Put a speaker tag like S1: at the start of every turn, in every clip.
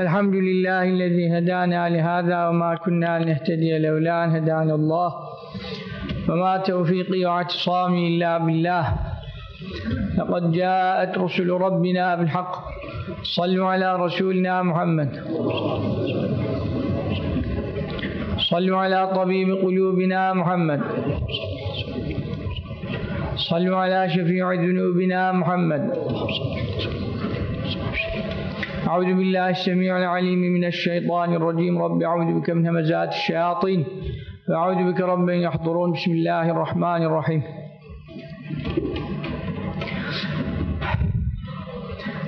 S1: الحمد لله الذي هدانا لهذا وما كنا لنهتدي لولا أن هدانا الله. وما توفيقي واعتصامي إلا بالله. لقد جاءت رسل ربنا بالحق. صلوا على رسولنا محمد. صلوا على طبيب قلوبنا محمد. صلوا على شفيع ذنوبنا محمد. أعوذ بالله السميع العليم من الشيطان الرجيم. رب أعوذ بك من همزات الشياطين. وأعوذ بك رب أن يحضرون. بسم الله الرحمن الرحيم.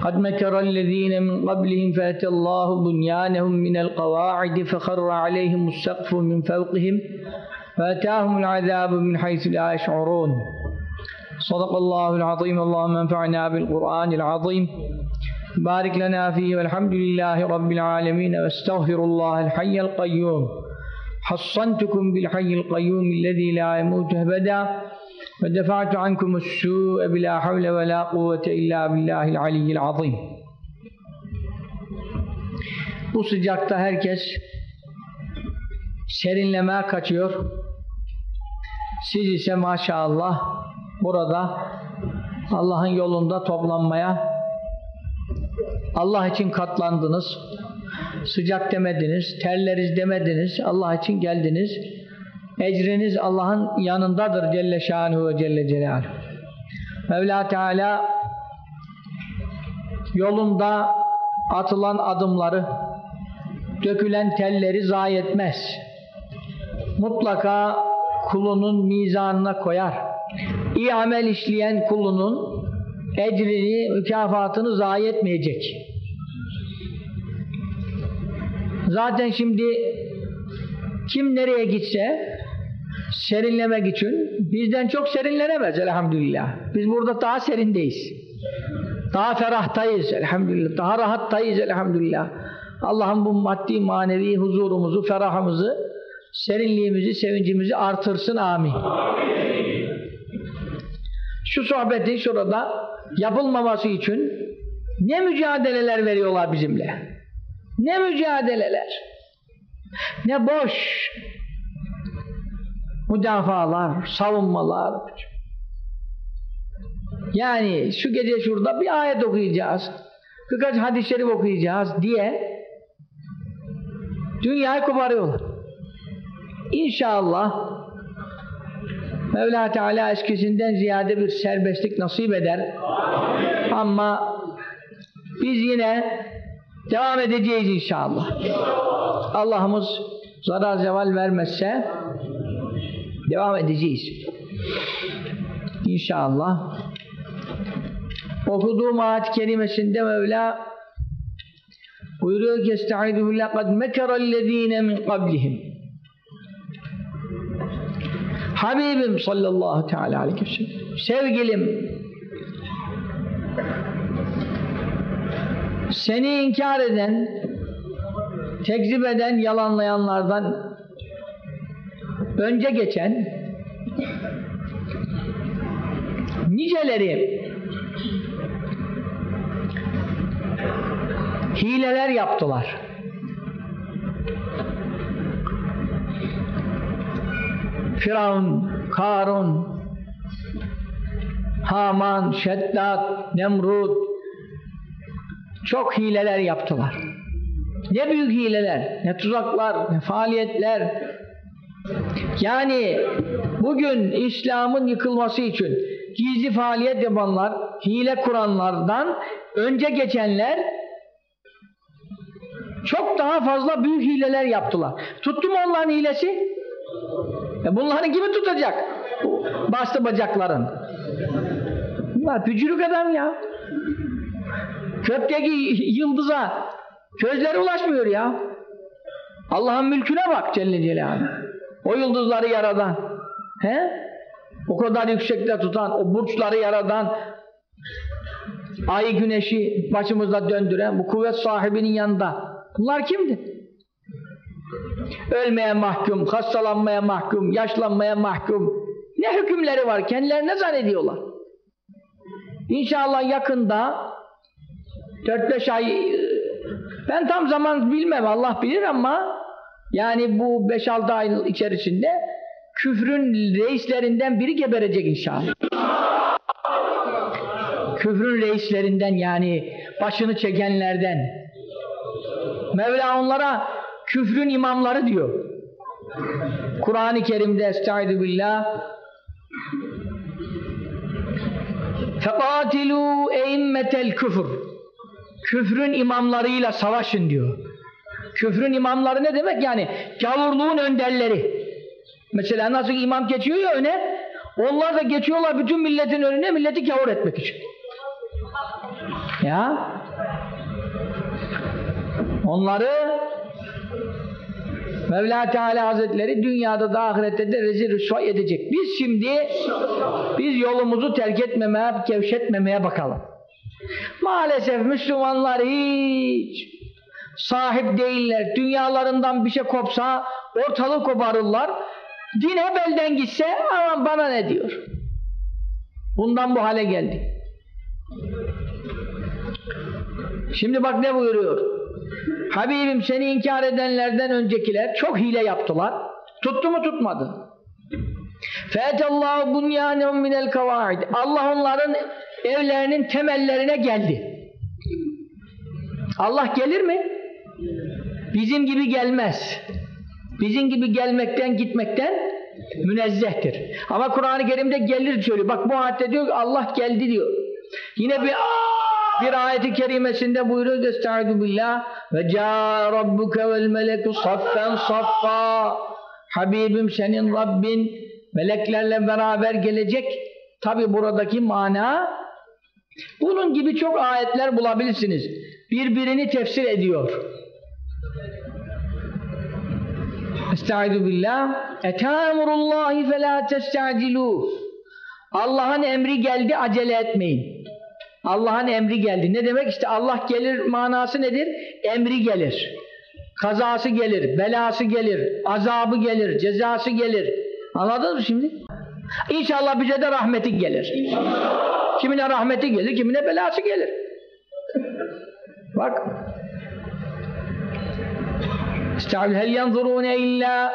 S1: قد مكر الذين من قبلهم فأتى الله بنيانهم من القواعد فخر عليهم السقف من فوقهم فأتاهم العذاب من حيث لا يشعرون. صدق الله العظيم. اللهم انفعنا بالقرآن العظيم. بارك لنا فيه والحمد لله رب العالمين واستغفر الله الحي القيوم حصنتكم بالحي القيوم الذي لا يموت أبدا ودفعت عنكم السوء بلا حول ولا قوة إلا بالله العلي العظيم Bu sıcakta herkes serinlemeye kaçıyor. Siz ise maşallah burada Allah'ın yolunda toplanmaya Allah için katlandınız. Sıcak demediniz, terleriz demediniz. Allah için geldiniz. Ecriniz Allah'ın yanındadır Celle Şanuhu ve Celle Celaluhu. Mevla Teala yolunda atılan adımları, dökülen telleri zayi etmez. Mutlaka kulunun mizanına koyar. İyi amel işleyen kulunun ecrini, mükafatını zayi etmeyecek. Zaten şimdi kim nereye gitse serinlemek için bizden çok serinlenemez elhamdülillah. Biz burada daha serindeyiz. Daha ferahtayız elhamdülillah. Daha rahattayız elhamdülillah. Allah'ın bu maddi manevi huzurumuzu, ferahımızı, serinliğimizi, sevincimizi artırsın. Amin. Şu sohbetin şurada yapılmaması için ne mücadeleler veriyorlar bizimle. Ne mücadeleler. Ne boş müdafalar, savunmalar. Yani şu gece şurada bir ayet okuyacağız, birkaç hadis-i şerif okuyacağız diye dünyayı koparıyorlar. İnşallah Mevla Teala eskisinden ziyade bir serbestlik nasip eder. Ama biz yine devam edeceğiz inşallah. Allah'ımız zarar zeval vermezse devam edeceğiz. İnşallah. Okuduğum ayet kelimesinde Mevla buyuruyor ki Estaizu billah kad mekerellezine min qablihim Habibim sallallahu teala aleyhi sevgilim seni inkar eden tekzip eden yalanlayanlardan önce geçen niceleri hileler yaptılar. Firavun, Karun, Haman, Şeddat, Nemrut çok hileler yaptılar. Ne büyük hileler, ne tuzaklar, ne faaliyetler. Yani bugün İslam'ın yıkılması için gizli faaliyet yapanlar, hile kuranlardan önce geçenler çok daha fazla büyük hileler yaptılar. Tuttu mu onların hilesi? E bunların kimi tutacak? Bastı bacakların. Bunlar pücürük adam ya. Kökteki yıldıza gözleri ulaşmıyor ya. Allah'ın mülküne bak Celle Celaluhu. O yıldızları yaradan. He? O kadar yüksekte tutan, o burçları yaradan, ayı güneşi başımızda döndüren bu kuvvet sahibinin yanında. Bunlar kimdi? Ölmeye mahkum, hastalanmaya mahkum, yaşlanmaya mahkum. Ne hükümleri var? Kendilerine zannediyorlar. İnşallah yakında 4-5 ay Ben tam zaman bilmem Allah bilir ama yani bu 5-6 ay içerisinde küfrün reislerinden biri geberecek inşallah. Küfrün reislerinden yani başını çekenlerden. Mevla onlara küfrün imamları diyor. Kur'an-ı Kerim'de Estaizu billah فَقَاتِلُوا اَيْمَّةَ الْكُفُرِ Küfrün imamlarıyla savaşın diyor. Küfrün imamları ne demek? Yani gavurluğun önderleri. Mesela nasıl imam geçiyor ya öne, onlar da geçiyorlar bütün milletin önüne, milleti gavur etmek için. Ya onları Mevla Teala Hazretleri dünyada da ahirette de rezil rüsva edecek. Biz şimdi biz yolumuzu terk etmemeye, gevşetmemeye bakalım. Maalesef Müslümanlar hiç sahip değiller. Dünyalarından bir şey kopsa ortalık koparırlar. Din hep elden gitse aman bana ne diyor. Bundan bu hale geldi. Şimdi bak ne buyuruyor. Habibim seni inkar edenlerden öncekiler çok hile yaptılar. Tuttu mu tutmadı. Fetallahu bunyanehum minel kavaid. Allah onların evlerinin temellerine geldi. Allah gelir mi? Bizim gibi gelmez. Bizim gibi gelmekten gitmekten münezzehtir. Ama Kur'an-ı Kerim'de gelir söylüyor. Bak bu ayette diyor ki Allah geldi diyor. Yine bir bir ayeti kerimesinde buyuruyor Estaizu billah ve ca rabbuke vel meleku saffen saffa Habibim senin Rabbin meleklerle beraber gelecek. Tabi buradaki mana bunun gibi çok ayetler bulabilirsiniz. Birbirini tefsir ediyor. Estaizu billah Etâmurullâhi felâ testa'cilûh Allah'ın emri geldi acele etmeyin. Allah'ın emri geldi. Ne demek? İşte Allah gelir manası nedir? Emri gelir. Kazası gelir, belası gelir, azabı gelir, cezası gelir. Anladınız mı şimdi? İnşallah bize de rahmeti gelir. Kimine rahmeti gelir, kimine belası gelir. Bak. İstâbil hel yanzurûne illâ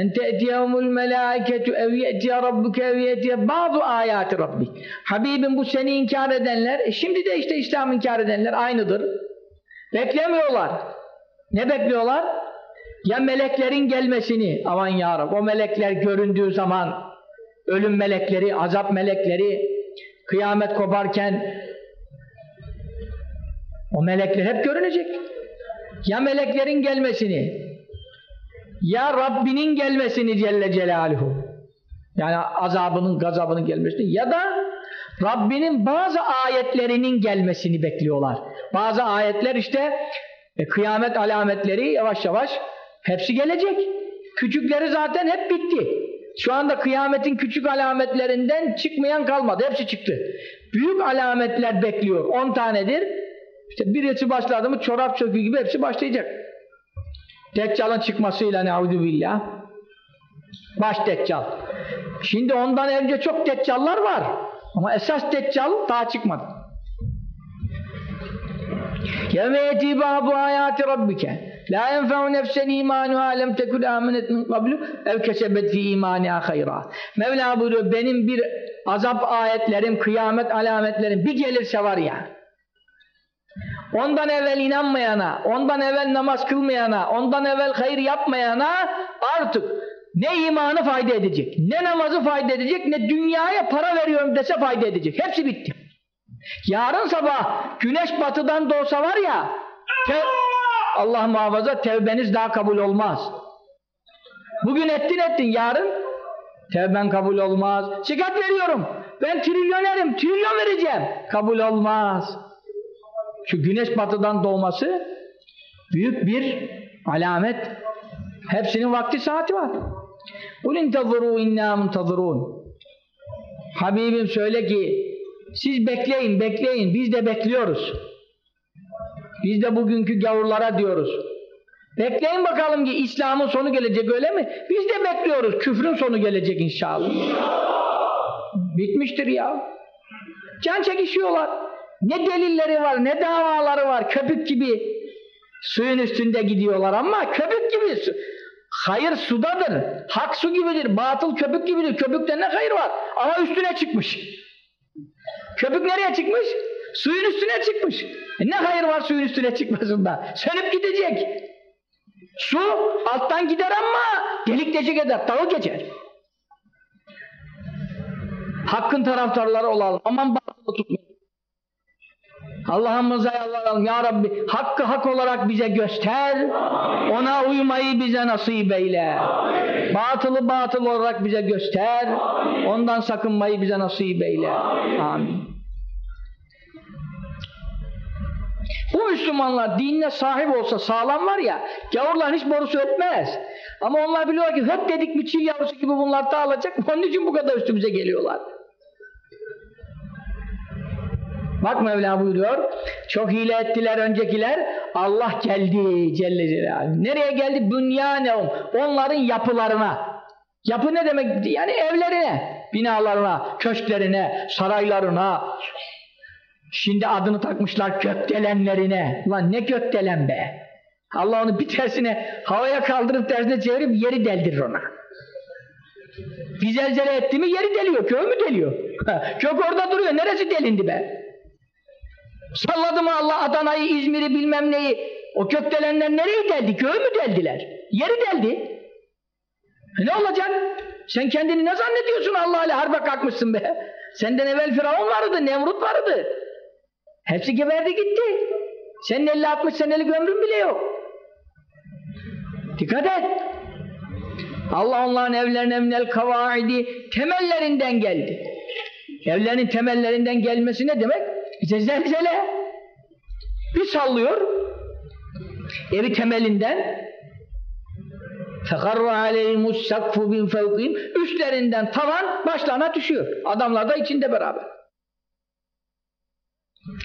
S1: en te'tiyehumul melâiketu ev ye'tiye rabbuke ev ye'tiye bazı ayati rabbik. Habibim bu seni inkar edenler, e şimdi de işte İslam inkar edenler aynıdır. Beklemiyorlar. Ne bekliyorlar? Ya meleklerin gelmesini, aman yarab, o melekler göründüğü zaman, ölüm melekleri, azap melekleri, kıyamet koparken, o melekler hep görünecek. Ya meleklerin gelmesini, ya Rabbinin gelmesini Celle Celaluhu yani azabının gazabının gelmesini ya da Rabbinin bazı ayetlerinin gelmesini bekliyorlar. Bazı ayetler işte e, kıyamet alametleri yavaş yavaş hepsi gelecek. Küçükleri zaten hep bitti. Şu anda kıyametin küçük alametlerinden çıkmayan kalmadı. Hepsi çıktı. Büyük alametler bekliyor. On tanedir. İşte birisi başladı mı çorap çökü gibi hepsi başlayacak. Deccal'ın çıkmasıyla neudübillah. Baş deccal. Şimdi ondan önce çok deccallar var. Ama esas deccal daha çıkmadı. Yevme yetibabu hayati rabbike La yenfe'u nefsen imanuha lem tekun amenet min kablu ev kesebet fi imaniha hayra. Mevla buyuruyor benim bir azap ayetlerim, kıyamet alametlerim bir gelirse var ya. Ondan evvel inanmayana, ondan evvel namaz kılmayana, ondan evvel hayır yapmayana artık ne imanı fayda edecek, ne namazı fayda edecek, ne dünyaya para veriyorum dese fayda edecek. Hepsi bitti. Yarın sabah güneş batıdan doğsa var ya, Allah muhafaza tevbeniz daha kabul olmaz. Bugün ettin ettin yarın tevben kabul olmaz. Şikayet veriyorum. Ben trilyonerim. Trilyon vereceğim. Kabul olmaz. Şu güneş batıdan doğması büyük bir alamet. Hepsinin vakti saati var. Ulin tazuru inna muntazurun. Habibim söyle ki siz bekleyin bekleyin biz de bekliyoruz. Biz de bugünkü gavurlara diyoruz. Bekleyin bakalım ki İslam'ın sonu gelecek öyle mi? Biz de bekliyoruz. Küfrün sonu gelecek inşallah. Bitmiştir ya. Can çekişiyorlar. Ne delilleri var, ne davaları var. Köpük gibi. Suyun üstünde gidiyorlar ama köpük gibi. Su. Hayır sudadır. Hak su gibidir. Batıl köpük gibidir. Köpükte ne hayır var? Ama üstüne çıkmış. Köpük nereye çıkmış? Suyun üstüne çıkmış. Ne hayır var suyun üstüne çıkmasında? Sönüp gidecek. Su alttan gider ama delik deşik eder, dağı geçer. Hakkın taraftarları olalım. Aman batılı tutmayalım. Allah'ımıza yalvaralım. Ya Rabbi hakkı hak olarak bize göster. Ona uymayı bize nasip eyle. Batılı batıl olarak bize göster. Ondan sakınmayı bize nasip eyle. Amin. Bu Müslümanlar dinine sahip olsa sağlam var ya, gavurlar hiç borusu ötmez. Ama onlar biliyorlar ki höt dedik mi çil yavrusu gibi bunlar dağılacak, onun için bu kadar üstümüze geliyorlar. Bak Mevla buyuruyor, çok hile ettiler öncekiler, Allah geldi Celle Celaluhu. Nereye geldi? Dünyanehum, onların yapılarına. Yapı ne demek? Yani evlerine, binalarına, köşklerine, saraylarına, Şimdi adını takmışlar gökdelenlerine. Ulan ne gökdelen be! Allah onu bir tersine havaya kaldırıp tersine çevirip yeri deldirir ona. Bir zelzele etti mi yeri deliyor, köy mü deliyor? Kök orada duruyor, neresi delindi be? Salladı mı Allah Adana'yı, İzmir'i bilmem neyi? O gökdelenler nereye deldi, köy mü deldiler? Yeri deldi. E ne olacak? Sen kendini ne zannediyorsun Allah ile harbe kalkmışsın be? Senden evvel Firavun vardı, Nemrut vardı. Hepsi geberdi gitti. Senin 50-60 senelik ömrün bile yok. Dikkat et. Allah onların evlerine minel kavaidi temellerinden geldi. Evlerin temellerinden gelmesi ne demek? İşte zelzele. Bir sallıyor. Evi temelinden فَقَرَّ عَلَيْهِمُ السَّقْفُ مِنْ فَوْقِهِمْ Üstlerinden tavan başlarına düşüyor. Adamlar da içinde beraber.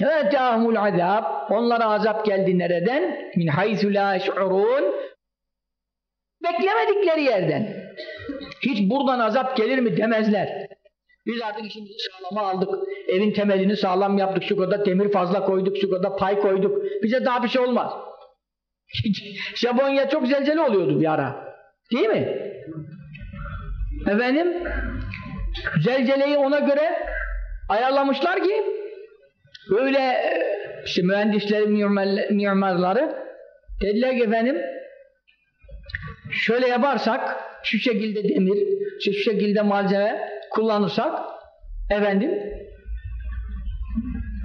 S1: Etâhumul azab. Onlara azap geldi nereden? Haythu la yeş'urun. Beklemedikleri yerden. Hiç buradan azap gelir mi demezler. Biz artık işimizi sağlama aldık. Evin temelini sağlam yaptık. Şu kadar demir fazla koyduk. Şu kadar pay koyduk. Bize daha bir şey olmaz. Japonya çok zelzele oluyordu bir ara. Değil mi? Efendim? Zelzeleyi ona göre ayarlamışlar ki Böyle işte mühendislerin mimarları dediler ki efendim şöyle yaparsak şu şekilde demir, şu şekilde malzeme kullanırsak efendim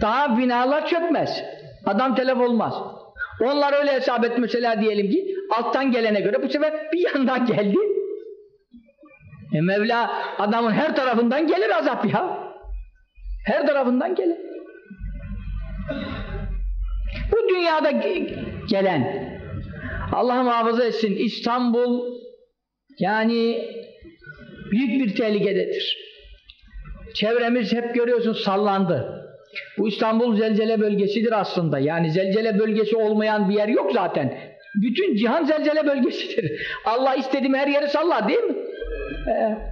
S1: daha binalar çökmez. Adam telef olmaz. Onlar öyle hesap et diyelim ki alttan gelene göre bu sefer bir yandan geldi. E Mevla adamın her tarafından gelir azap ya. Her tarafından gelir. Bu dünyada gelen Allah muhafaza etsin İstanbul yani büyük bir tehlikededir. Çevremiz hep görüyorsun sallandı. Bu İstanbul zelzele bölgesidir aslında. Yani zelzele bölgesi olmayan bir yer yok zaten. Bütün cihan zelzele bölgesidir. Allah istediğim her yeri sallar değil mi? Ee,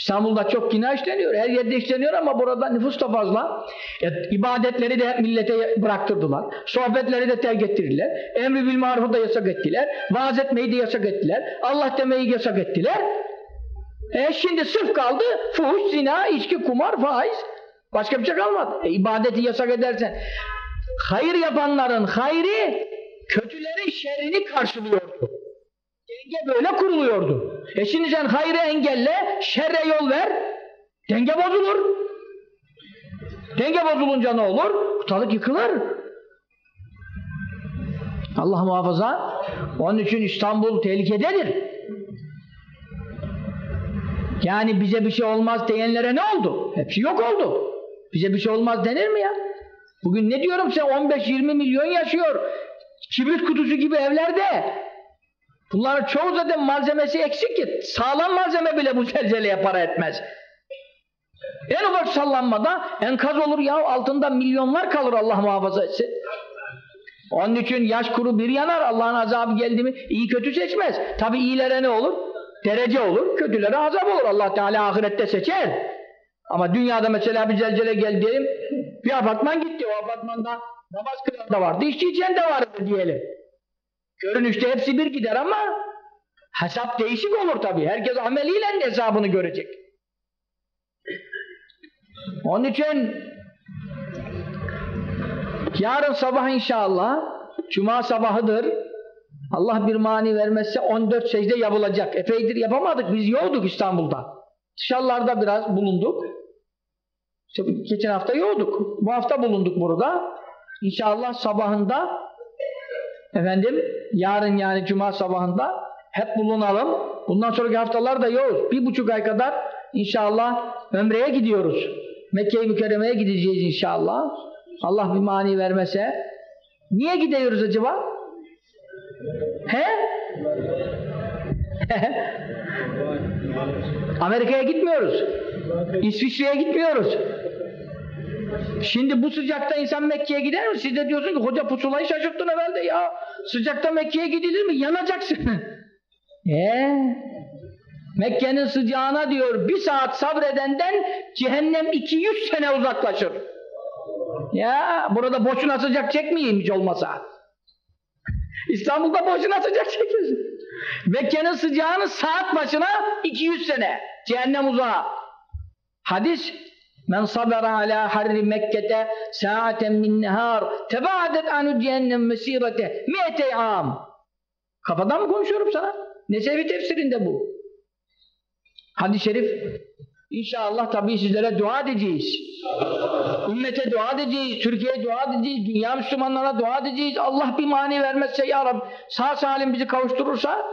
S1: İstanbul'da çok günah işleniyor, her yerde işleniyor ama burada nüfus da fazla. E, ibadetleri de millete bıraktırdılar. Sohbetleri de terk ettirdiler. Emri bil marufu da yasak ettiler. Vaaz etmeyi de yasak ettiler. Allah demeyi yasak ettiler. E şimdi sırf kaldı fuhuş, zina, içki, kumar, faiz. Başka bir şey kalmadı. E, ibadeti yasak edersen hayır yapanların hayri kötülerin şerrini karşılıyordu. Denge böyle kuruluyordu. E şimdi sen hayrı engelle, şerre yol ver, denge bozulur. Denge bozulunca ne olur? Ortalık yıkılır. Allah muhafaza. Onun için İstanbul tehlikededir. Yani bize bir şey olmaz diyenlere ne oldu? Hepsi yok oldu. Bize bir şey olmaz denir mi ya? Bugün ne diyorum sen 15-20 milyon yaşıyor. Kibrit kutusu gibi evlerde. Bunların çoğu zaten malzemesi eksik ki sağlam malzeme bile bu zelzeleye para etmez. En ufak sallanmada enkaz olur ya altında milyonlar kalır Allah muhafaza etsin. Onun için yaş kuru bir yanar Allah'ın azabı geldi mi iyi kötü seçmez. Tabi iyilere ne olur? Derece olur. Kötülere azap olur. Allah Teala ahirette seçer. Ama dünyada mesela bir zelzele geldi diyelim bir apartman gitti. O apartmanda namaz kılan da vardı. İşçi içen de vardı diyelim. Görünüşte hepsi bir gider ama hesap değişik olur tabii. Herkes ameliyle hesabını görecek. Onun için yarın sabah inşallah Cuma sabahıdır. Allah bir mani vermezse 14 secde yapılacak. Epeydir yapamadık. Biz yoğduk İstanbul'da. Dışarılarda biraz bulunduk. İşte geçen hafta yoğduk. Bu hafta bulunduk burada. İnşallah sabahında efendim yarın yani cuma sabahında hep bulunalım. Bundan sonraki haftalar da yoğuz. Bir buçuk ay kadar inşallah ömreye gidiyoruz. Mekke-i Mükerreme'ye gideceğiz inşallah. Allah bir mani vermese. Niye gidiyoruz acaba? He? Amerika'ya gitmiyoruz. İsviçre'ye gitmiyoruz. Şimdi bu sıcakta insan Mekke'ye gider mi? Siz de diyorsun ki hoca pusulayı şaşırttın herhalde ya. Sıcakta Mekke'ye gidilir mi? Yanacaksın. Eee? Mekke'nin sıcağına diyor bir saat sabredenden cehennem 200 sene uzaklaşır. Ya burada boşuna sıcak çekmeyeyim hiç olmasa. İstanbul'da boşuna sıcak çekiyorsun. Mekke'nin sıcağını saat başına 200 sene. Cehennem uzağa. Hadis Men sabara ala harri Mekke'te saaten min nehar tebaadet anu cehennem mesirete mi'ete am. Kafadan mı konuşuyorum sana? Nesevi tefsirinde bu. Hadis-i şerif İnşallah tabii sizlere dua edeceğiz. Ümmete dua edeceğiz, Türkiye'ye dua edeceğiz, dünya Müslümanlara dua edeceğiz. Allah bir mani vermezse ya Rabbi sağ salim bizi kavuşturursa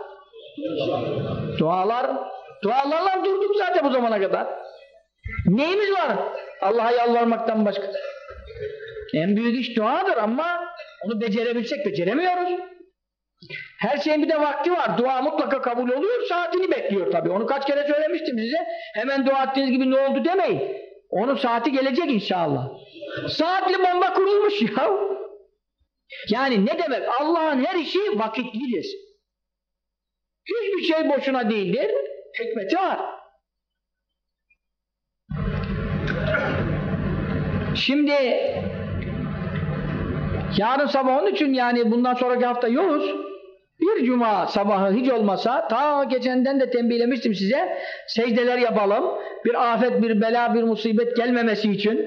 S1: dualar, dualarla durduk zaten bu zamana kadar. Neyimiz var? Allah'a yalvarmaktan başka. En büyük iş duadır ama onu becerebilsek beceremiyoruz. Her şeyin bir de vakti var. Dua mutlaka kabul oluyor, saatini bekliyor tabii. Onu kaç kere söylemiştim size. Hemen dua ettiğiniz gibi ne oldu demeyin. Onun saati gelecek inşallah. Saatli bomba kurulmuş ya. Yani ne demek? Allah'ın her işi vakitlidir. Hiçbir şey boşuna değildir. Hikmeti var. Şimdi yarın sabah onun için yani bundan sonraki hafta yoğuz. Bir cuma sabahı hiç olmasa ta geçenden de tembihlemiştim size secdeler yapalım. Bir afet, bir bela, bir musibet gelmemesi için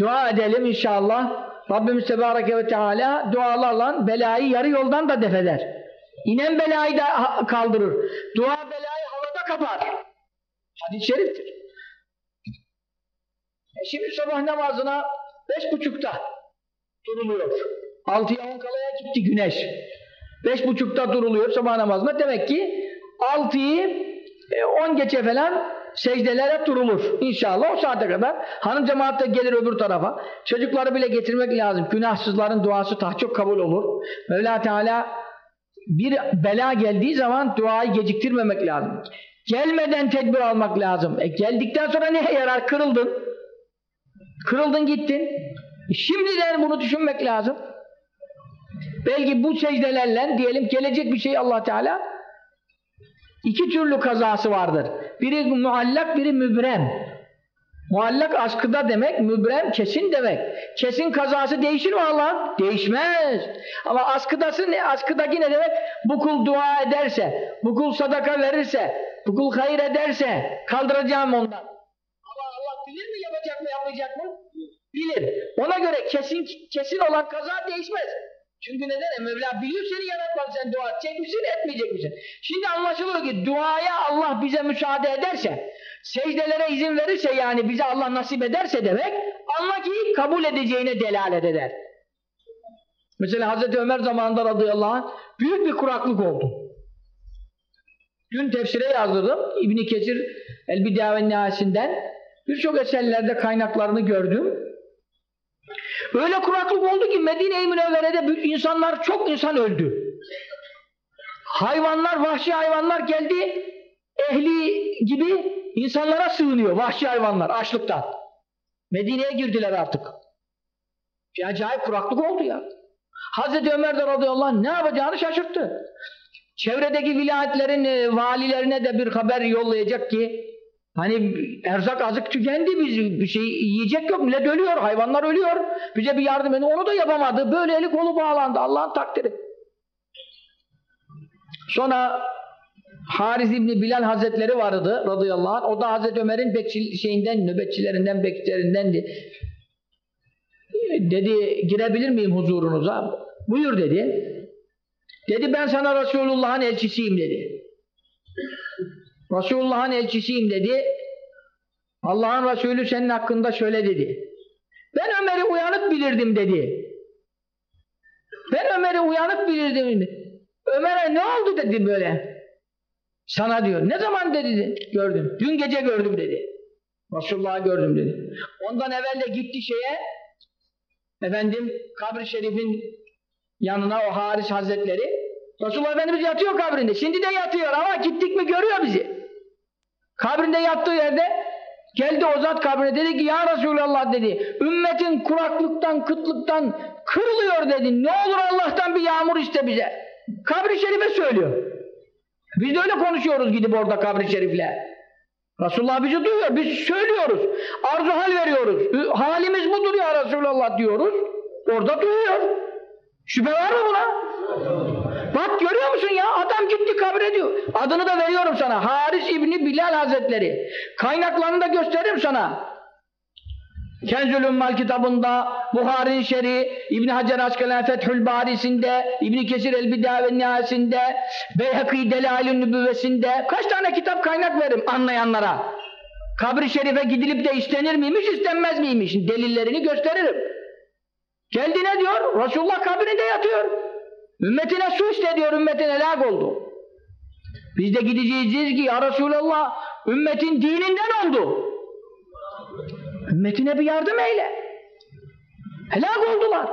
S1: dua edelim inşallah. Rabbimiz Tebareke ve Teala dualarla belayı yarı yoldan da defeder. İnen belayı da kaldırır. Dua belayı havada kapar. Hadis-i şeriftir. E şimdi sabah namazına beş buçukta duruluyor. Altıya on kalaya gitti güneş. Beş buçukta duruluyor sabah namazına. Demek ki altıyı e, on geçe falan secdelere durulur. İnşallah o saate kadar. Hanım cemaat de gelir öbür tarafa. Çocukları bile getirmek lazım. Günahsızların duası daha kabul olur. Mevla Teala bir bela geldiği zaman duayı geciktirmemek lazım. Gelmeden tedbir almak lazım. E geldikten sonra neye yarar? Kırıldın. Kırıldın gittin. Şimdiden bunu düşünmek lazım. Belki bu secdelerle diyelim gelecek bir şey Allah Teala iki türlü kazası vardır. Biri muallak, biri mübrem. Muallak askıda demek, mübrem kesin demek. Kesin kazası değişir mi Allah? Değişmez. Ama askıdası ne? Askıdaki ne demek? Bu kul dua ederse, bu kul sadaka verirse, bu kul hayır ederse kaldıracağım ondan. Ama Allah bilir mi yapacak mı? Bilir. Ona göre kesin kesin olan kaza değişmez. Çünkü neden? E Mevla biliyor seni yaratmadı sen dua edecek misin etmeyecek misin? Şimdi anlaşılıyor ki duaya Allah bize müsaade ederse secdelere izin verirse yani bize Allah nasip ederse demek anla ki kabul edeceğine delalet eder. Mesela Hazreti Ömer zamanında radıyallahu anh büyük bir kuraklık oldu. Dün tefsire yazdırdım. İbni Kesir El Bidâ ve birçok eserlerde kaynaklarını gördüm. Öyle kuraklık oldu ki Medine-i Münevvere'de insanlar, çok insan öldü. Hayvanlar, vahşi hayvanlar geldi, ehli gibi insanlara sığınıyor, vahşi hayvanlar açlıktan. Medine'ye girdiler artık. Bir acayip kuraklık oldu ya. Hazreti Ömer de radıyallahu anh ne yapacağını şaşırttı. Çevredeki vilayetlerin e, valilerine de bir haber yollayacak ki Hani erzak azık tükendi biz bir şey yiyecek yok millet ölüyor hayvanlar ölüyor bize bir yardım edin onu da yapamadı böyle eli kolu bağlandı Allah'ın takdiri Sonra Haris İbni Bilal Hazretleri vardı radıyallahu anh. O da Hazreti Ömer'in bekçi, şeyinden, nöbetçilerinden, bekçilerindendi. Dedi, girebilir miyim huzurunuza? Buyur dedi. Dedi ben sana Resulullah'ın elçisiyim dedi. Resulullah'ın elçisiyim dedi. Allah'ın Resulü senin hakkında şöyle dedi. Ben Ömer'i uyanık bilirdim dedi. Ben Ömer'i uyanık bilirdim. Ömer'e ne oldu dedi böyle. Sana diyor. Ne zaman dedi gördün. Dün gece gördüm dedi. Resulullah'ı gördüm dedi. Ondan evvel de gitti şeye efendim kabri şerifin yanına o Haris Hazretleri Resulullah Efendimiz yatıyor kabrinde. Şimdi de yatıyor ama gittik mi görüyor bizi. Kabrinde yattığı yerde geldi o zat kabrine dedi ki ya Resulallah dedi ümmetin kuraklıktan kıtlıktan kırılıyor dedi. Ne olur Allah'tan bir yağmur iste bize. Kabri şerife söylüyor. Biz de öyle konuşuyoruz gidip orada kabri şerifle. Resulullah bizi duyuyor. Biz söylüyoruz. Arzu hal veriyoruz. Halimiz budur ya Resulallah diyoruz. Orada duyuyor. Şüphe var mı buna? Bak görüyor musun ya? Adam gitti kabre diyor. Adını da veriyorum sana. Haris İbni Bilal Hazretleri. Kaynaklarını da gösteririm sana. Kenzül Ümmal kitabında, Buhari'nin şer'i, İbn Hacer Askalani Fethül Bari'sinde, İbn Kesir El Bidâ ve Nihâsinde, Beyhakî Delâlün Nübüvvesinde kaç tane kitap kaynak veririm anlayanlara. Kabri şerife gidilip de istenir miymiş, istenmez miymiş? Delillerini gösteririm. Geldi ne diyor? Resulullah kabrinde yatıyor. Ümmetine su iste diyor, ümmetin helak oldu. Biz de gideceğiz ki ya Resulallah, ümmetin dininden oldu. Ümmetine bir yardım eyle. Helak oldular.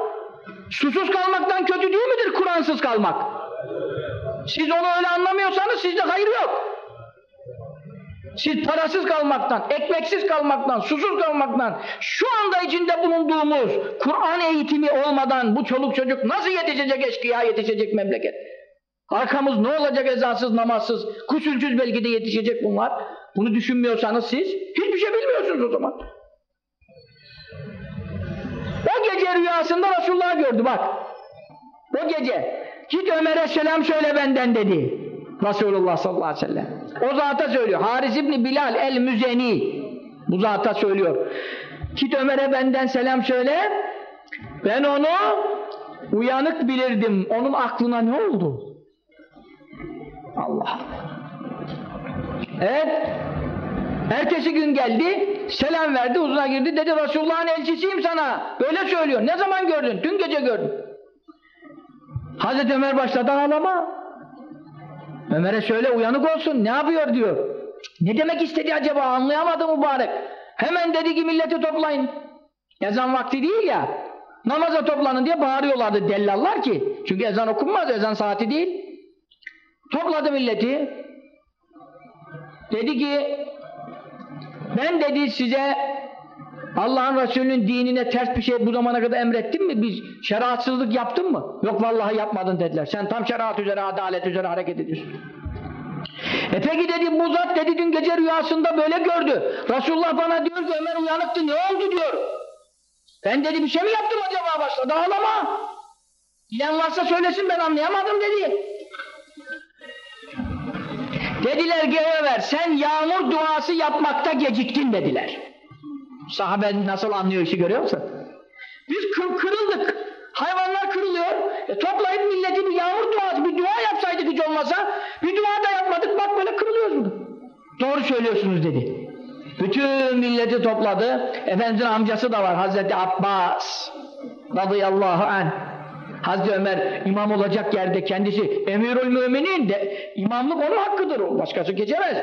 S1: Susuz kalmaktan kötü değil midir Kur'ansız kalmak? Siz onu öyle anlamıyorsanız sizde hayır yok. Siz parasız kalmaktan, ekmeksiz kalmaktan, susuz kalmaktan, şu anda içinde bulunduğumuz Kur'an eğitimi olmadan bu çoluk çocuk nasıl yetişecek eşkıya yetişecek memleket? Arkamız ne olacak ezasız, namazsız, kusursuz belki de yetişecek bunlar. Bunu düşünmüyorsanız siz hiçbir şey bilmiyorsunuz o zaman. O gece rüyasında Resulullah gördü bak. O gece. Git Ömer'e selam söyle benden dedi. Resulullah sallallahu aleyhi ve sellem. O zata söylüyor. Haris İbni Bilal el-Müzeni. Bu zata söylüyor. Git Ömer'e benden selam söyle. Ben onu uyanık bilirdim. Onun aklına ne oldu? Allah Evet. Ertesi gün geldi, selam verdi, huzura girdi, dedi Resulullah'ın elçisiyim sana. Böyle söylüyor. Ne zaman gördün? Dün gece gördüm. Hazreti Ömer başladı ağlama. Ömer'e söyle uyanık olsun. Ne yapıyor diyor. Ne demek istedi acaba? Anlayamadı mübarek. Hemen dedi ki milleti toplayın. Ezan vakti değil ya. Namaza toplanın diye bağırıyorlardı dellallar ki. Çünkü ezan okunmaz, ezan saati değil. Topladı milleti. Dedi ki ben dedi size Allah'ın Resulü'nün dinine ters bir şey bu zamana kadar emrettin mi? Biz şeriatsızlık yaptın mı? Yok vallahi yapmadın dediler. Sen tam şeriat üzere, adalet üzere hareket ediyorsun. E peki dedi bu zat dedi dün gece rüyasında böyle gördü. Resulullah bana diyor ki Ömer uyanıktı ne oldu diyor. Ben dedi bir şey mi yaptım acaba başladı ağlama. Bilen varsa söylesin ben anlayamadım dedi. Dediler ki Ömer sen yağmur duası yapmakta geciktin dediler. Sahabe nasıl anlıyor işi görüyor musun? Biz kır, kırıldık. Hayvanlar kırılıyor. E, toplayıp milleti bir yağmur duası, bir dua yapsaydık hiç olmasa. Bir dua da yapmadık, bak böyle kırılıyoruz burada. Doğru söylüyorsunuz dedi. Bütün milleti topladı. Efendimizin amcası da var, Hazreti Abbas. Radıyallahu anh. Hazreti Ömer imam olacak yerde kendisi emirül müminin de imamlık onun hakkıdır. Başkası geçemez.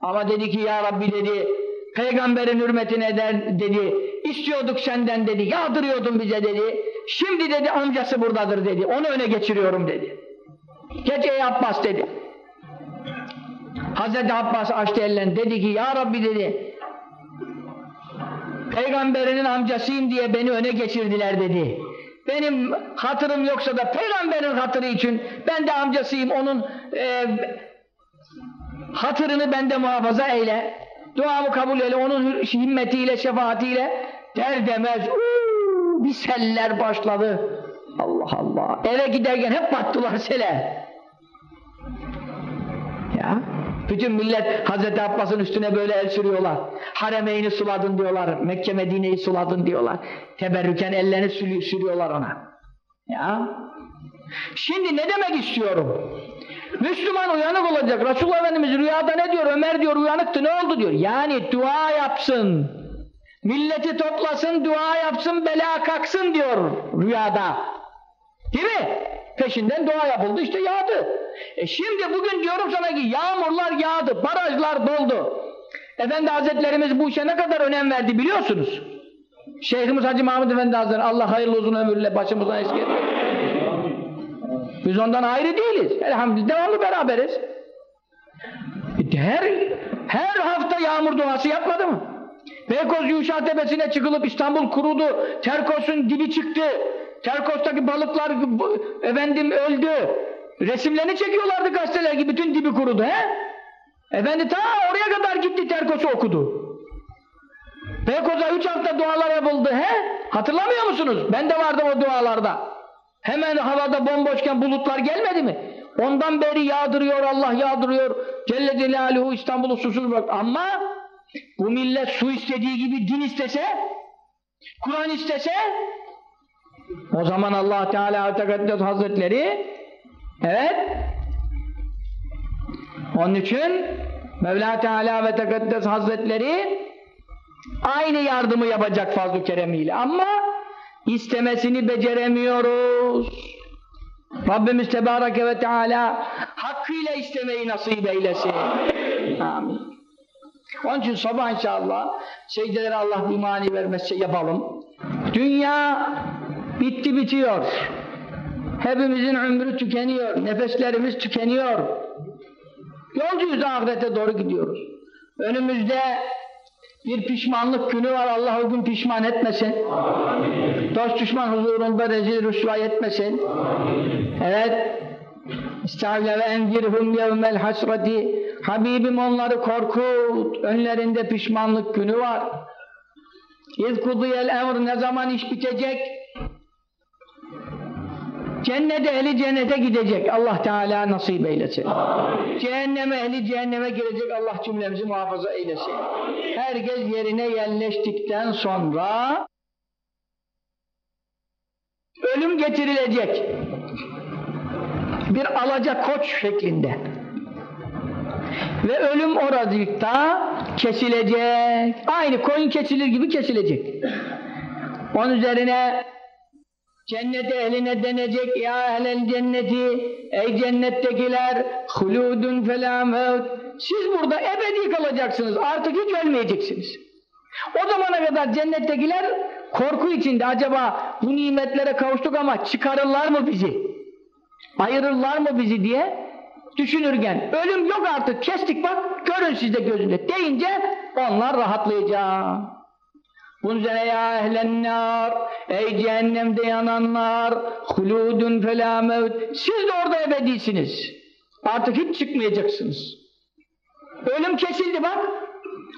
S1: Ama dedi ki ya Rabbi dedi peygamberin hürmetine eder dedi. İstiyorduk senden dedi. Yağdırıyordun bize dedi. Şimdi dedi amcası buradadır dedi. Onu öne geçiriyorum dedi. Geç ey Abbas dedi. Hazreti Abbas açtı ellerini dedi ki ya Rabbi dedi peygamberinin amcasıyım diye beni öne geçirdiler dedi. Benim hatırım yoksa da peygamberin hatırı için ben de amcasıyım onun e, hatırını bende muhafaza eyle. Duamı kabul eyle onun himmetiyle şefaatiyle der demez uuu, bir seller başladı. Allah Allah. Eve giderken hep battılar sele. Ya. Bütün millet Hazreti Abbas'ın üstüne böyle el sürüyorlar. Haremeyni suladın diyorlar. Mekke Medine'yi suladın diyorlar. Teberrüken ellerini sürü- sürüyorlar ona. Ya. Şimdi ne demek istiyorum? Müslüman uyanık olacak. Resulullah Efendimiz rüyada ne diyor? Ömer diyor uyanıktı ne oldu diyor. Yani dua yapsın. Milleti toplasın, dua yapsın, bela kalksın diyor rüyada. Değil mi? Peşinden dua yapıldı işte yağdı. E şimdi bugün diyorum sana ki yağmurlar yağdı, barajlar doldu. Efendi Hazretlerimiz bu işe ne kadar önem verdi biliyorsunuz. Şeyhimiz Hacı Mahmud Efendi Hazretleri Allah hayırlı uzun ömürle başımızdan eski etmesin. Biz ondan ayrı değiliz. Elhamdülillah devamlı beraberiz. Her, her hafta yağmur duası yapmadı mı? Beykoz Yuşa Tepesi'ne çıkılıp İstanbul kurudu. Terkos'un dibi çıktı. Terkos'taki balıklar efendim öldü. Resimlerini çekiyorlardı gazeteler gibi bütün dibi kurudu he? Efendi ta oraya kadar gitti Terkos'u okudu. Beykoz'a üç hafta dualar yapıldı he? Hatırlamıyor musunuz? Ben de vardım o dualarda. Hemen havada bomboşken bulutlar gelmedi mi? Ondan beri yağdırıyor Allah yağdırıyor. Celle Celaluhu İstanbul'u susuz bırak. Ama bu millet su istediği gibi din istese, Kur'an istese, o zaman Allah Teala Tekaddes Hazretleri, evet, onun için Mevla Teala ve Tekaddes Hazretleri aynı yardımı yapacak fazl-ı keremiyle ama istemesini beceremiyoruz. Rabbimiz Tebareke ve Teala hakkıyla istemeyi nasip eylesin. Amin. Onun için sabah inşallah secdelere Allah imani vermezse yapalım. Dünya bitti bitiyor. Hepimizin ömrü tükeniyor. Nefeslerimiz tükeniyor. Yolcuyuz ahirete doğru gidiyoruz. Önümüzde bir pişmanlık günü var. Allah o gün pişman etmesin. Dost düşman huzurunda rezil rüsva etmesin. Evet. İstağfirullah ve enzirhum yevmel hasreti Habibim onları korkut. Önlerinde pişmanlık günü var. İz kudiyel emr ne zaman iş bitecek? Cennet ehli cennete gidecek. Allah Teala nasip eylesin. Cehennem ehli cehenneme girecek. Allah cümlemizi muhafaza eylesin. Herkes yerine yerleştikten sonra ölüm getirilecek. Bir alaca koç şeklinde. Ve ölüm oracıkta kesilecek. Aynı koyun kesilir gibi kesilecek. Onun üzerine cennet ehline denecek ya ehlel cenneti ey cennettekiler huludun felâ mevt siz burada ebedi kalacaksınız artık hiç ölmeyeceksiniz. O zamana kadar cennettekiler korku içinde acaba bu nimetlere kavuştuk ama çıkarırlar mı bizi? Ayırırlar mı bizi diye düşünürken ölüm yok artık kestik bak görün siz de gözünde deyince onlar rahatlayacak. Bunun üzerine ya ehlennâr ey cehennemde yananlar hulûdun felâ mevt siz de orada ebedisiniz. Artık hiç çıkmayacaksınız. Ölüm kesildi bak.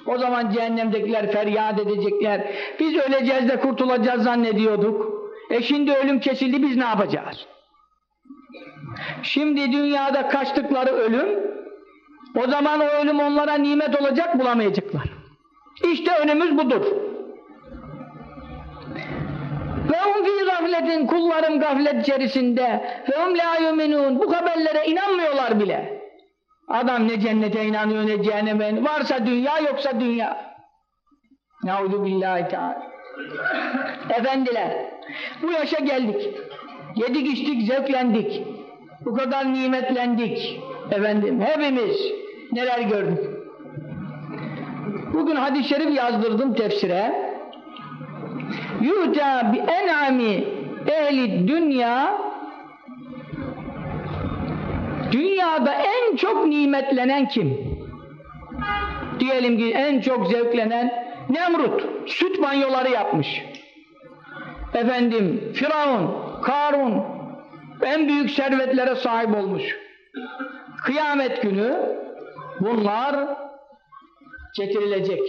S1: O zaman cehennemdekiler feryat edecekler. Biz öleceğiz de kurtulacağız zannediyorduk. E şimdi ölüm kesildi biz ne yapacağız? Şimdi dünyada kaçtıkları ölüm o zaman o ölüm onlara nimet olacak bulamayacaklar. İşte önümüz budur. Hum fî gafletin kullarım gaflet içerisinde hum la yuminun bu haberlere inanmıyorlar bile. Adam ne cennete inanıyor ne cehenneme. Varsa dünya yoksa dünya. Nauzu billahi teala. Efendiler bu yaşa geldik. Yedik içtik zevklendik. Bu kadar nimetlendik. Efendim hepimiz neler gördük. Bugün hadis-i şerif yazdırdım tefsire. Yuta bi en'ami ehli dünya Dünyada en çok nimetlenen kim? Diyelim ki en çok zevklenen Nemrut. Süt banyoları yapmış. Efendim Firavun, Karun en büyük servetlere sahip olmuş. Kıyamet günü bunlar getirilecek.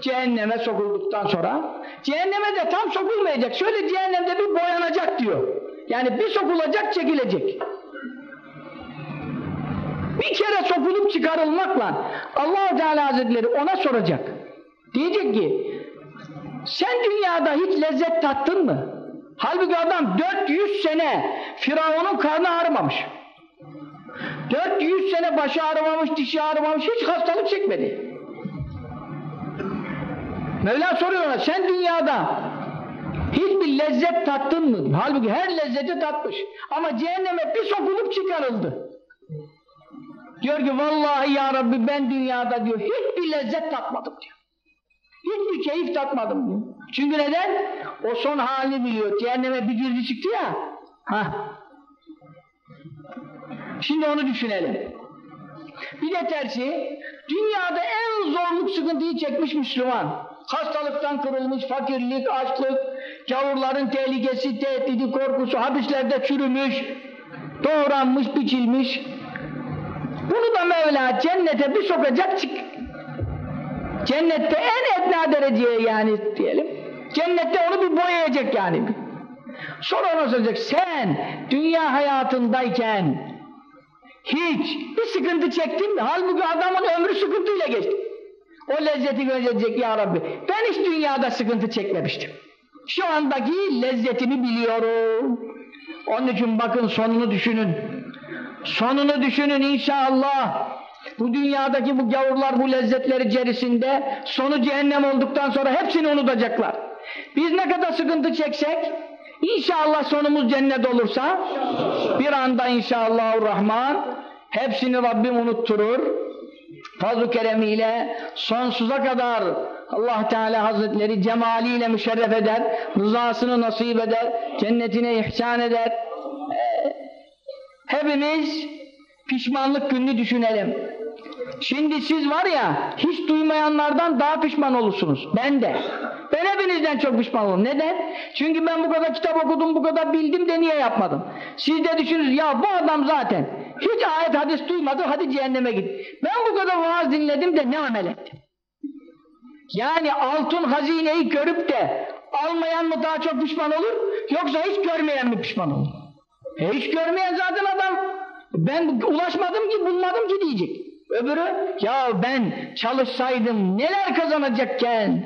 S1: Cehenneme sokulduktan sonra cehenneme de tam sokulmayacak. Şöyle cehennemde bir boyanacak diyor. Yani bir sokulacak çekilecek. bir kere sokulup çıkarılmakla allah Teala Hazretleri ona soracak. Diyecek ki sen dünyada hiç lezzet tattın mı? Halbuki adam 400 sene Firavun'un karnı ağrımamış. 400 sene başı ağrımamış, dişi ağrımamış, hiç hastalık çekmedi. Mevla soruyor ona, sen dünyada hiçbir lezzet tattın mı? Halbuki her lezzeti tatmış. Ama cehenneme bir sokulup çıkarıldı. Diyor ki vallahi ya Rabbi ben dünyada diyor hiçbir lezzet tatmadım diyor. Hiçbir keyif tatmadım diyor. Çünkü neden? O son halini biliyor. Cehenneme bir girdi çıktı ya. Ha. Şimdi onu düşünelim. Bir de tersi, dünyada en zorluk sıkıntıyı çekmiş Müslüman. Hastalıktan kırılmış, fakirlik, açlık, gavurların tehlikesi, tehdidi, korkusu, hapislerde çürümüş, doğranmış, biçilmiş. Bunu da Mevla cennete bir sokacak çık. Cennette en etna dereceye yani diyelim. Cennette onu bir boyayacak yani. Sonra ona soracak, sen dünya hayatındayken hiç bir sıkıntı çektin mi? Halbuki adamın ömrü sıkıntıyla geçti. O lezzeti görecek ya Rabbi. Ben hiç dünyada sıkıntı çekmemiştim. Şu andaki lezzetini biliyorum. Onun için bakın sonunu düşünün. Sonunu düşünün inşallah. Bu dünyadaki bu gavurlar bu lezzetleri içerisinde sonu cehennem olduktan sonra hepsini unutacaklar. Biz ne kadar sıkıntı çeksek inşallah sonumuz cennet olursa bir anda inşallahurrahman hepsini Rabbim unutturur. Fazl-ı keremiyle sonsuza kadar Allah Teala Hazretleri cemaliyle müşerref eder, rızasını nasip eder, cennetine ihsan eder. Ee, hepimiz pişmanlık gününü düşünelim. Şimdi siz var ya, hiç duymayanlardan daha pişman olursunuz. Ben de. Ben hepinizden çok pişman olurum. Neden? Çünkü ben bu kadar kitap okudum, bu kadar bildim de niye yapmadım? Siz de düşünün, ya bu adam zaten hiç ayet hadis duymadı, hadi cehenneme git. Ben bu kadar vaaz dinledim de ne amel ettim? Yani altın hazineyi görüp de almayan mı daha çok pişman olur? Yoksa hiç görmeyen mi pişman olur? E hiç görmeyen zaten adam ben ulaşmadım ki bulmadım ki diyecek. Öbürü ya ben çalışsaydım neler kazanacakken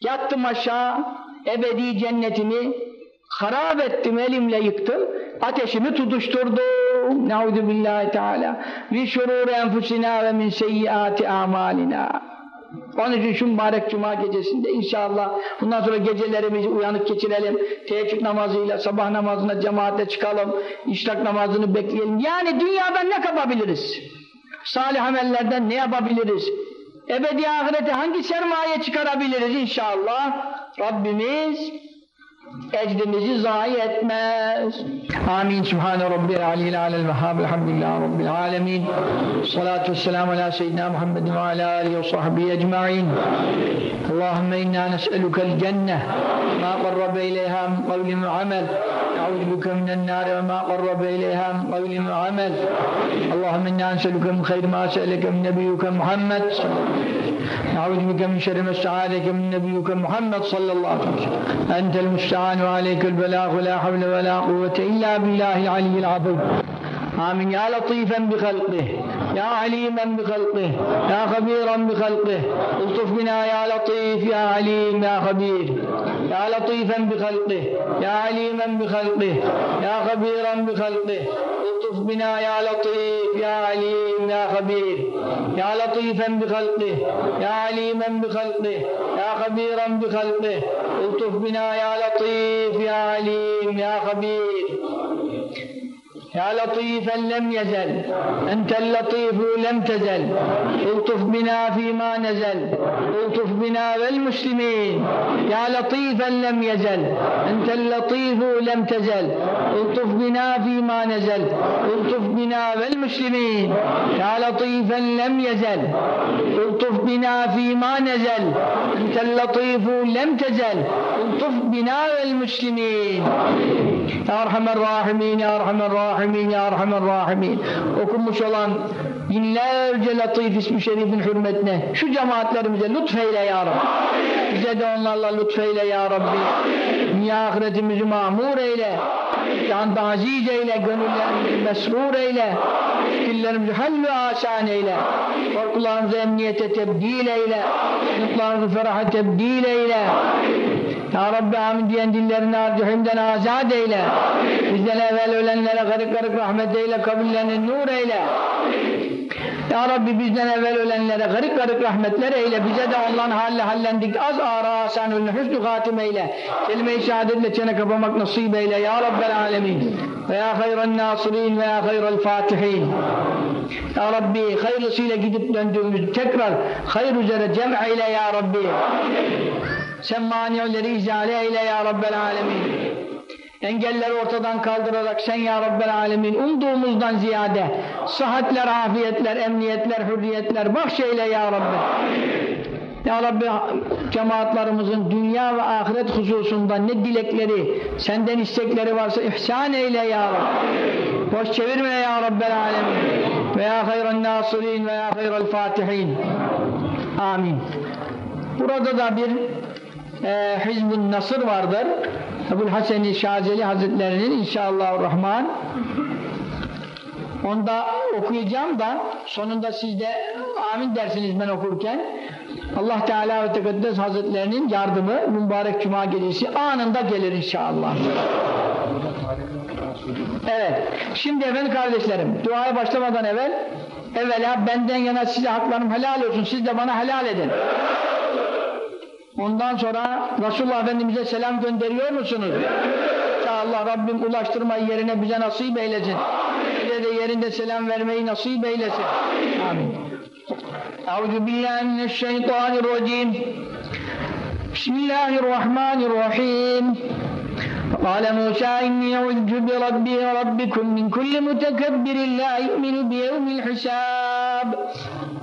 S1: yattım aşağı ebedi cennetimi harap ettim elimle yıktım ateşimi tutuşturdum ne'udu billahi teala min şururi enfusina ve min seyyiati amalina onun için şu mübarek cuma gecesinde inşallah bundan sonra gecelerimizi uyanık geçirelim. Teheccüd namazıyla, sabah namazına cemaatle çıkalım. işrak namazını bekleyelim. Yani dünyada ne kapabiliriz? Salih amellerden ne yapabiliriz? Ebedi ahirete hangi sermaye çıkarabiliriz inşallah? Rabbimiz ecdimizi zayi etmez. Amin. Sübhane Rabbil aleyhi alel vehhab. Elhamdülillah Rabbil alemin. Salatu vesselamu ala seyyidina Muhammedin ve ala alihi ve sahbihi ecma'in. Allahümme inna nes'elukel cenneh ma qarrabe ileyha min kavlin ve amel. Eûzu bike minen nâri ve ma qarrabe ileyha min kavlin ve amel. Allahümme inna nes'eluke min hayri ma se'eleke min nebiyyuke Muhammed. Eûzu bike min şerri mes'aleke min nebiyyuke Muhammed sallallahu aleyhi ve sellem. Entel الإحسان وعليك البلاغ ولا حول ولا قوة إلا بالله العلي العظيم. آمين. يا لطيفا بخلقه يا عليما بخلقه يا خبيرا بخلقه. الطف بنا يا لطيف يا عليم يا خبير. يا لطيفا بخلقه يا عليما بخلقه يا خبيرا بخلقه. الطف بنا يا لطيف يا عليم يا خبير. يا لطيفا بخلقه يا عليما بخلقه يا خبيرا بخلقه. الطف بنا يا لطيف يا عليم يا خبير. يا لطيفا لم يزل. أنت اللطيف لم تزل. الطف بنا فيما نزل. الطف بنا والمسلمين. يا لطيفا لم يزل. أنت اللطيف لم تزل. الطف بنا فيما نزل. الطف بنا والمسلمين. يا لطيفا لم يزل. الطف بنا فيما نزل. أنت اللطيف لم تزل. الطف بنا والمسلمين. Ya Erhamer Rahimin, Ya Erhamer Rahimin, Ya Erhamer Rahimin okunmuş olan binlerce latif ismi şerifin hürmetine şu cemaatlerimize lütfeyle Ya Rabbi. Bize de onlarla lütfeyle Ya Rabbi. Dünya ahiretimizi mamur eyle. Can aziz eyle, gönüllerimizi mesrur eyle. Dillerimizi hal ve asan eyle. Korkularımızı emniyete tebdil eyle. Mutlarımızı feraha tebdil eyle. Ya Rabbi amin diyen dillerini arzuhimden azat eyle. Bizden evvel ölenlere garip garip rahmet eyle, kabullerini nur eyle. Ya Rabbi bizden evvel ölenlere garip garip rahmetler eyle. Bize de onların halle hallendik. Az ara ölüne hüsnü hatim eyle. Kelime-i şehadetle çene kapamak nasip eyle. Ya Rabbel alemin. Ve ya hayran nasirin ve ya hayral fatihin. Ya Rabbi hayırlısıyla gidip döndüğümüz tekrar hayır üzere cem eyle ya Rabbi. Sen mani'leri izale eyle ya Rabbel alemin. Engelleri ortadan kaldırarak sen ya Rabbel alemin umduğumuzdan ziyade sıhhatler, afiyetler, emniyetler, hürriyetler bahşeyle ya Rabbi. Ya Rabbi cemaatlerimizin dünya ve ahiret hususunda ne dilekleri, senden istekleri varsa ihsan eyle ya Rabbi. Boş çevirme ya Rabbel alemin. Ve ya hayran nasirin ve ya hayral fatihin. Amin. Burada da bir e, Hizbun Nasır vardır. Ebu'l Hasen-i Şazeli Hazretlerinin inşallah Rahman. Onda okuyacağım da sonunda siz de amin dersiniz ben okurken. Allah Teala ve Tekaddes Hazretlerinin yardımı mübarek Cuma gecesi anında gelir inşallah. Evet. Şimdi efendim kardeşlerim, duaya başlamadan evvel evvela benden yana size haklarım helal olsun. Siz de bana helal edin. Ondan sonra Resulullah Efendimiz'e selam gönderiyor musunuz? Allah Rabbim ulaştırmayı yerine bize nasip eylesin. Bize de yerinde selam vermeyi nasip eylesin. Amin. Euzu billahi mineşşeytanirracim. Bismillahirrahmanirrahim. قال موسى إني أعوذ بربي وربكم من كل متكبر لا يؤمن بيوم الحساب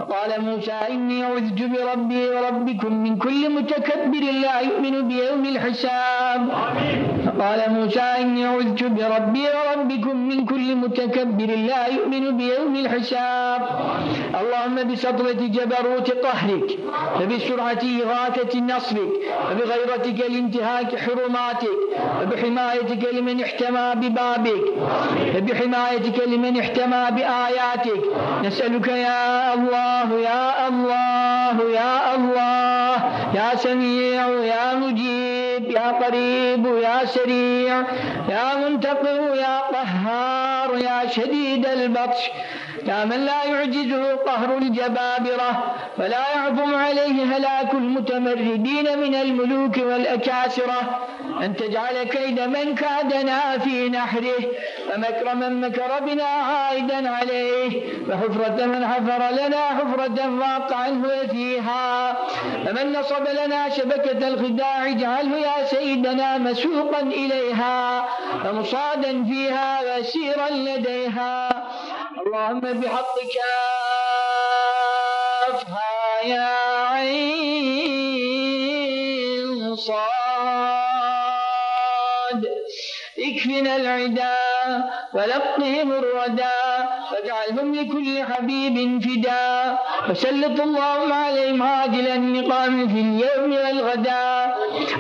S1: قال موسى إني أعوذ بربي وربكم من كل متكبر لا يؤمن بيوم الحساب. قال موسى إني أعوذ بربي وربكم من كل متكبر لا يؤمن بيوم الحساب. اللهم بسطرة جبروت قهرك وبسرعة إغاثة نصرك وبغيرتك لانتهاك حرماتك وبحمايتك لمن احتمى ببابك وبحمايتك لمن احتمى بآياتك. نسألك يا الله يا الله يا الله يا سميع يا مجيب يا قريب يا سريع يا منتقم يا قهار يا شديد البطش. يا من لا يعجزه قهر الجبابرة ولا يعظم عليه هلاك المتمردين من الملوك والأكاسرة. أن تجعل كيد من كادنا في نحره ومكر من مكر بنا عائدا عليه وحفرة من حفر لنا حفرة واقعا هو فيها. ومن نصب لنا شبكة الخداع اجعله يا سيدنا مسوقا إليها ومصادا فيها وسيرا لديها. اللهم بحق كافها يا عين صاد. اكفنا العدا ولقهم الردى واجعلهم لكل حبيب فدا. وسلط اللهم عليهم عاجل النقام في اليوم والغدا.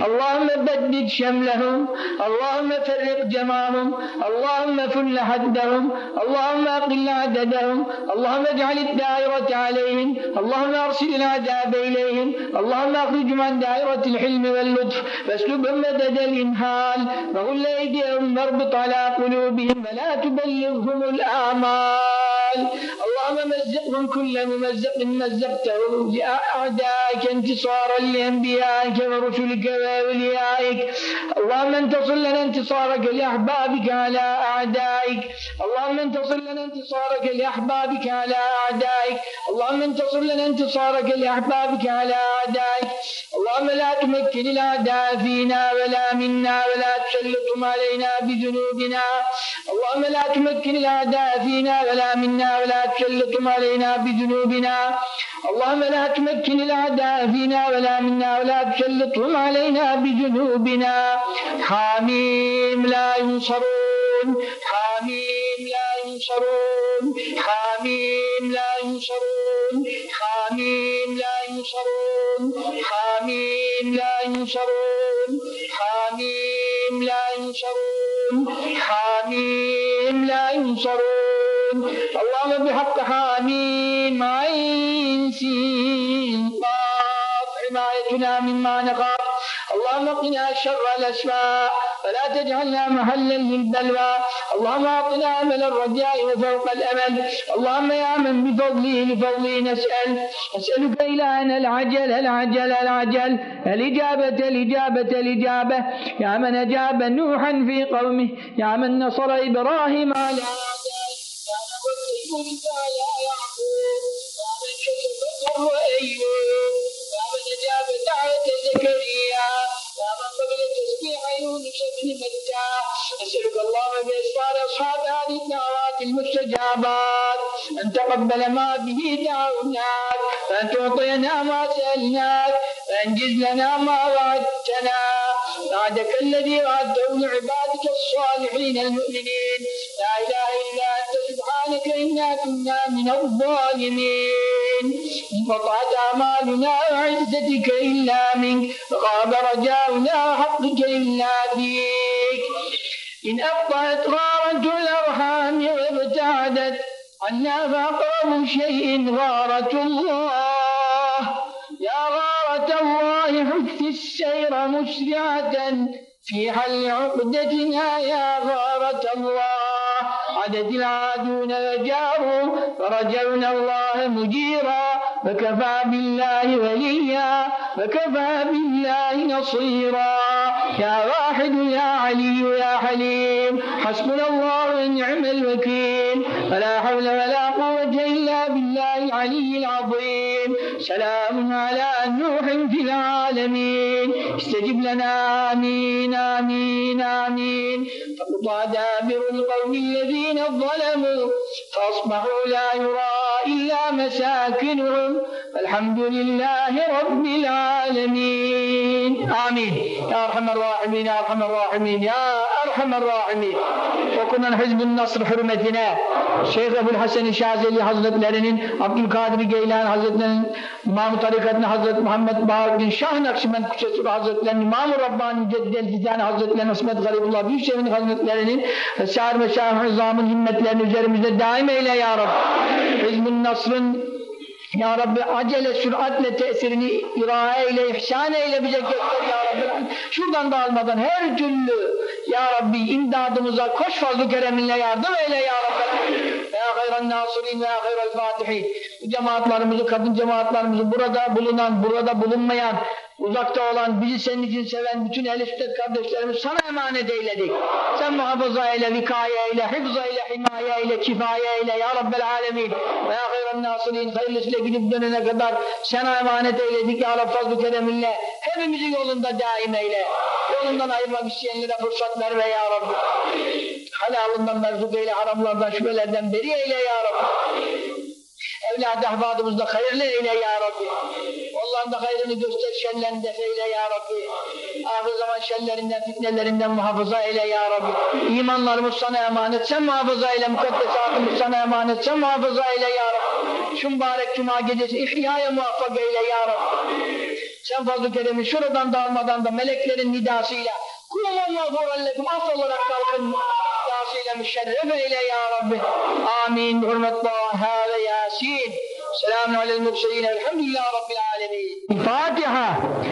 S1: اللهم بدد شملهم اللهم فرق جمعهم اللهم فل حدهم اللهم أقل عددهم اللهم اجعل الدائرة عليهم اللهم أرسل العذاب إليهم اللهم اخرجهم عن دائرة الحلم واللطف واسلبهم مدد الامهال وغل أيديهم واربط على قلوبهم ولا تبلغهم الاعمال اللهم مزقهم كل ممزق مزقته لأعدائك انتصارا لأنبيائك ورسلك وأوليائك اللهم انتصر لنا انتصارك لأحبابك على أعدائك. اللهم انتصر لنا انتصارك لأحبابك على أعدائك. اللهم انتصر لنا انتصارك لأحبابك على أعدائك. اللهم لا تمكن الأعداء فينا ولا منا ولا تسلطهم علينا بذنوبنا. اللهم لا تمكن الأعداء فينا ولا منا ولا تسلطهم علينا بذنوبنا. اللهم لا تمكن الأعداء فينا ولا منا ولا تسلطهم علينا بذنوبنا. حاميم لا ينصرون حاميم لا ينصرون حاميم لا ينصرون حاميم لا ينصرون حاميم لا ينصرون حاميم ينصرون حاميم لا ينصرون اللهم بحق حاميم عين سين. قاف حمايتنا مما نخاف اللهم قنا شر الأسماء فلا تجعلنا محلا للبلوى اللهم اعطنا امل الرجاء وفوق الامل. اللهم يا من بفضله لفضله نسأل. نسألك إلهنا العجل العجل العجل. الإجابة الإجابة الإجابة. يا من أجاب نوحا في قومه. يا من نصر إبراهيم على يا من من شكر something in the dark. نسألك اللهم بأسفار أصحاب هذه الدعوات المستجابات أن تقبل ما به دعوناك وأن تعطينا ما سألناك وأنجز لنا ما وعدتنا. وعدك الذي وعدته لعبادك الصالحين المؤمنين. لا إله إلا أنت سبحانك إنا كنا من الظالمين. انقطعت أعمالنا وعزتك إلا منك وغاب رجاؤنا وحقك إلا فيك. إن أبطأت غارة الأرحام وابتعدت عنا فأقرب شيء غارة الله. يا غارة الله حث السير مسرعة في حل عقدتنا. يا غارة الله عدد العادون وجاروا فرجونا الله مجيرا. فكفى بالله وليا فكفى بالله نصيرا. يا واحد يا علي يا حليم حسبنا الله ونعم الوكيل. فلا حول ولا قوة بالله العلي العظيم. سلام على نوح في العالمين. استجب لنا. آمين آمين آمين. فقطع دابر القوم الذين ظلموا. فأصبحوا لا يرى إلا مساكنهم. الحمد لله رب العالمين. آمين. يا أرحم الراحمين يا أرحم الراحمين يا أرحم الراحمين. okunan Hizbun Nasr hürmetine Şeyh Ebu'l-Hasen-i Şazeli Hazretlerinin Abdülkadir Geylan Hazretlerinin İmam-ı Tarikatını Hazreti Muhammed Bahar bin Şah Nakşibend Kutsesi Hazretlerinin İmam-ı Rabbani Ceddel Hicani Hazretlerinin İsmet Garibullah Büyükşehir'in Hazretlerinin ve ve Şah-ı Hızam'ın himmetlerini üzerimizde daim eyle ya Rabbi. Hizbun Nasr'ın ya Rabbi acele süratle tesirini irade ile ihsan eyle bize göster Ya Rabbi. Şuradan da almadan her türlü ya Rabbi imdadımıza koş fazlı kereminle yardım eyle ya Rabbi. Ya hayran nasirin ve hayral fatihin. Cemaatlarımızı, kadın cemaatlarımızı burada bulunan, burada bulunmayan, uzakta olan, bizi senin için seven bütün ehl kardeşlerimiz sana emanet eyledik. Sen muhafaza eyle, vikaye eyle, hifza eyle, himaye eyle, kifaye eyle ya Rabbel alemin. Ve ya hayran nasirin, hayırlısıyla gidip dönene kadar sana emanet eyledik ya Rabbi fazl-ı kereminle. Hepimizi yolunda daim eyle. Yolundan ayırmak isteyenlere fırsat ver ve ya Rabbi. Halalından merzuk eyle, haramlardan, şüphelerden beri eyle ya Rabbi. Evladı ahbadımızda hayırlı eyle ya Rabbi. Onların da hayrını göster, şerlerini def eyle ya Rabbi. Ahir zaman şerlerinden, fitnelerinden muhafaza eyle ya Rabbi. İmanlarımız sana emanet, sen muhafaza eyle. Mukaddesatımız sana emanet, sen muhafaza eyle ya Rabbi. Şu mübarek cuma gecesi ihyaya muvaffak eyle ya Rabbi. Sen fazl-ı keremi şuradan dağılmadan da meleklerin nidasıyla mağfuran lekum af olarak kalkın nidasıyla müşerref eyle ya Rabbi. Amin. Hürmet Taha ve ياسين سلام على المرسلين الحمد لله رب العالمين. الفاتحة